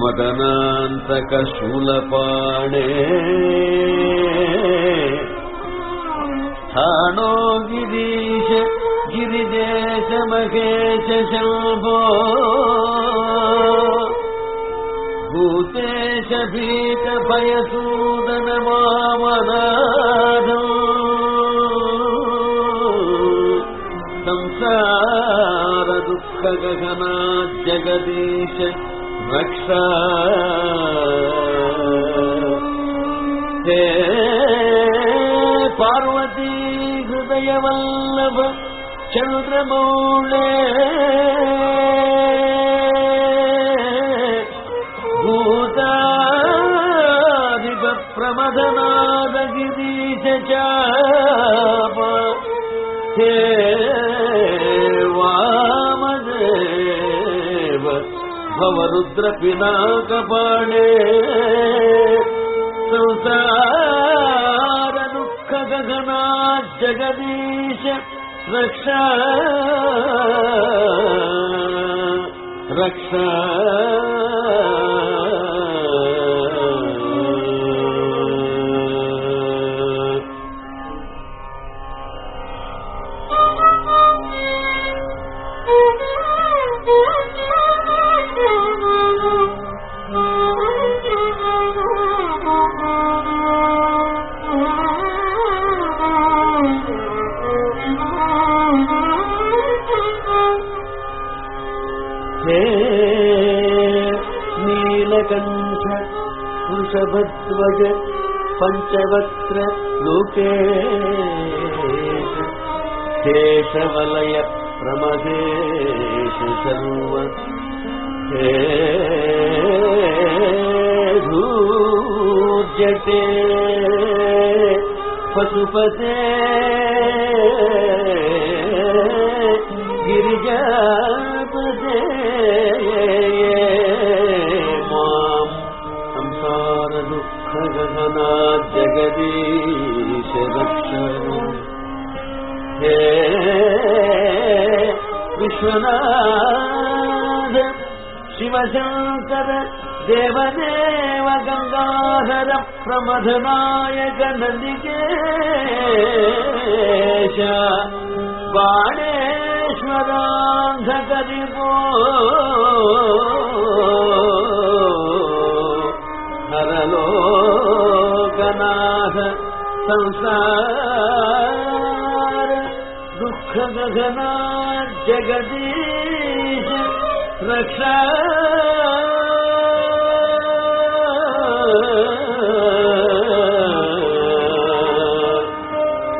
वदनान्तकशूलपाणे स्थाणो गिरीश गिरिदेश महेश शम्भो भूतेश भीतभयसूदन दुःखगहना जगदीश रक्षा पार्वती हृदयवल्लभ भूतादिप प्रमदनादगिरीश चाप हे భవరుద్ర పినాకపాణే. సంసార దుఃఖ గగనా జగదీశ రక్ష. రక్ష. नीलकण्ठ वृषभध्वज पञ्चवक्त्र लोके शेषवलय प्रमदेश सर्व। हे धूर्जटे पशुपते गिरिजापदे रक्षणु। हे विश्वनाथ शिवशङ्कर देवदेव गङ्गाधर प्रमथनायक नन्दिकेश बाणेश्वरान्धकरिपो संसार दुःखगगना जगदीश रक्षा।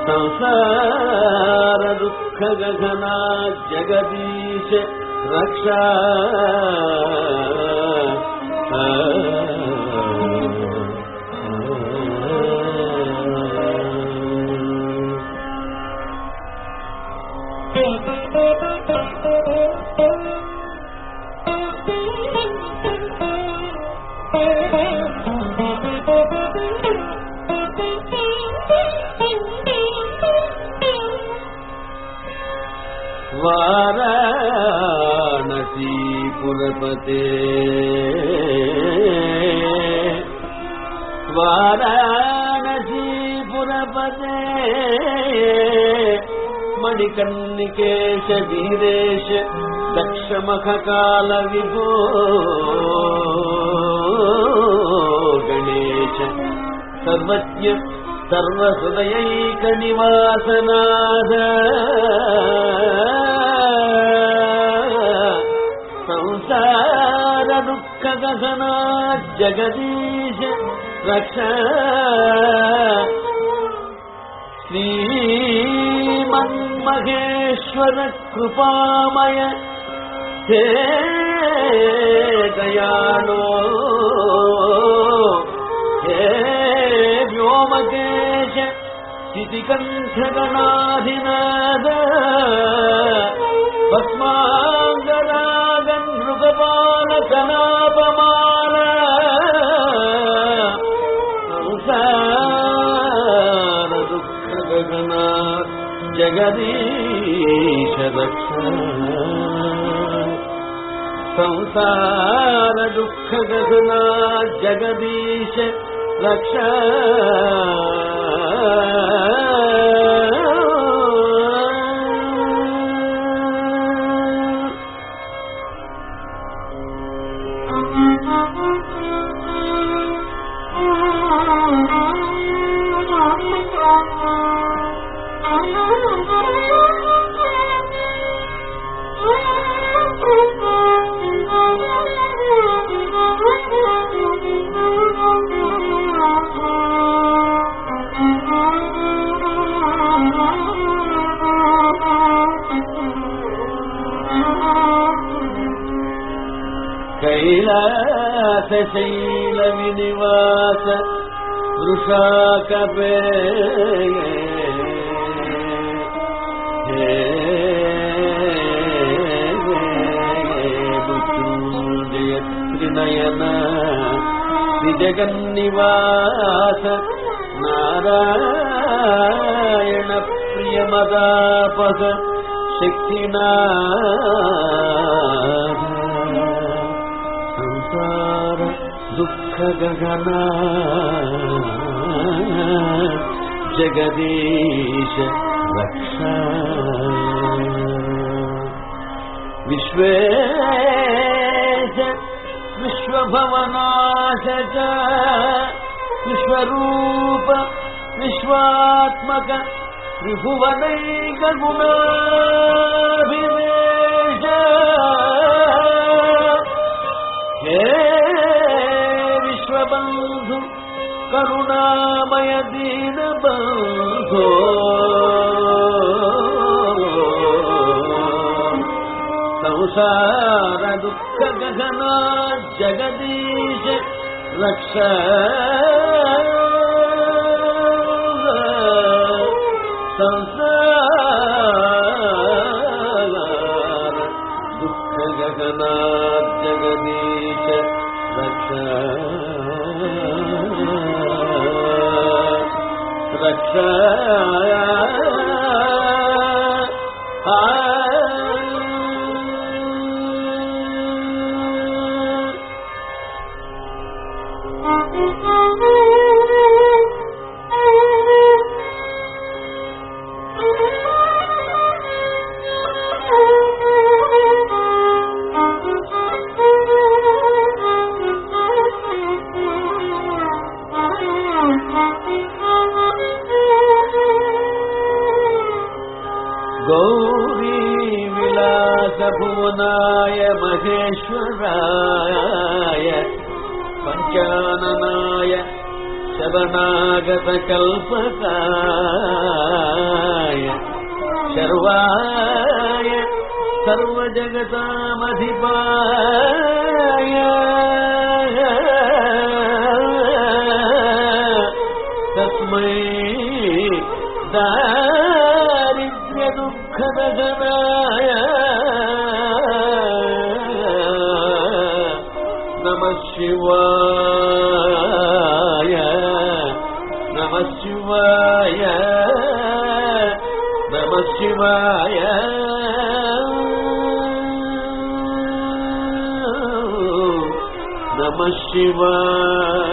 संसार दुःखगगना जगदीश रक्षा वाराणसीपुरपते वाराणसीपुरपते मणिकर्णिकेश वीरेश दक्षमखकालविभो। गणेश सर्वज्ञ सर्वहृदयैकनिवासनाद जगदीश रक्ष। श्रीमन्महेश्वर कृपामय हे दयालो। हे व्योमकेश स्थितिकण्ठगणाधिनाद भस्माङ्गरागन् కనాపమాన సంసార దుఃఖ గగన జగదీశ దక్షణ. సంసార దుఃఖ గగన జగదీశ రక్ష कैलासशैलविनिवास वृषाकपे हे मृत्युञ्जय त्रिनयन श्रीजगन्निवास नारायण प्रियमदापः शक्तिना गगना जगदीश रक्षा। विश्वेश विश्वभवनाश च विश्वरूप विश्वात्मक त्रिभुवनैकगुणाभिवेश కరుణామయ దీన బంధో. సంసార దుఃఖ గగనా జగదీశ రక్ష. సంసార Ah पञ्चाननाय शरणागतकल्पकाय शर्वाय सर्वजगतामधिपाय तस्मै दारिद्र्यदुःखदगनाय शिवाय नमः शिवाय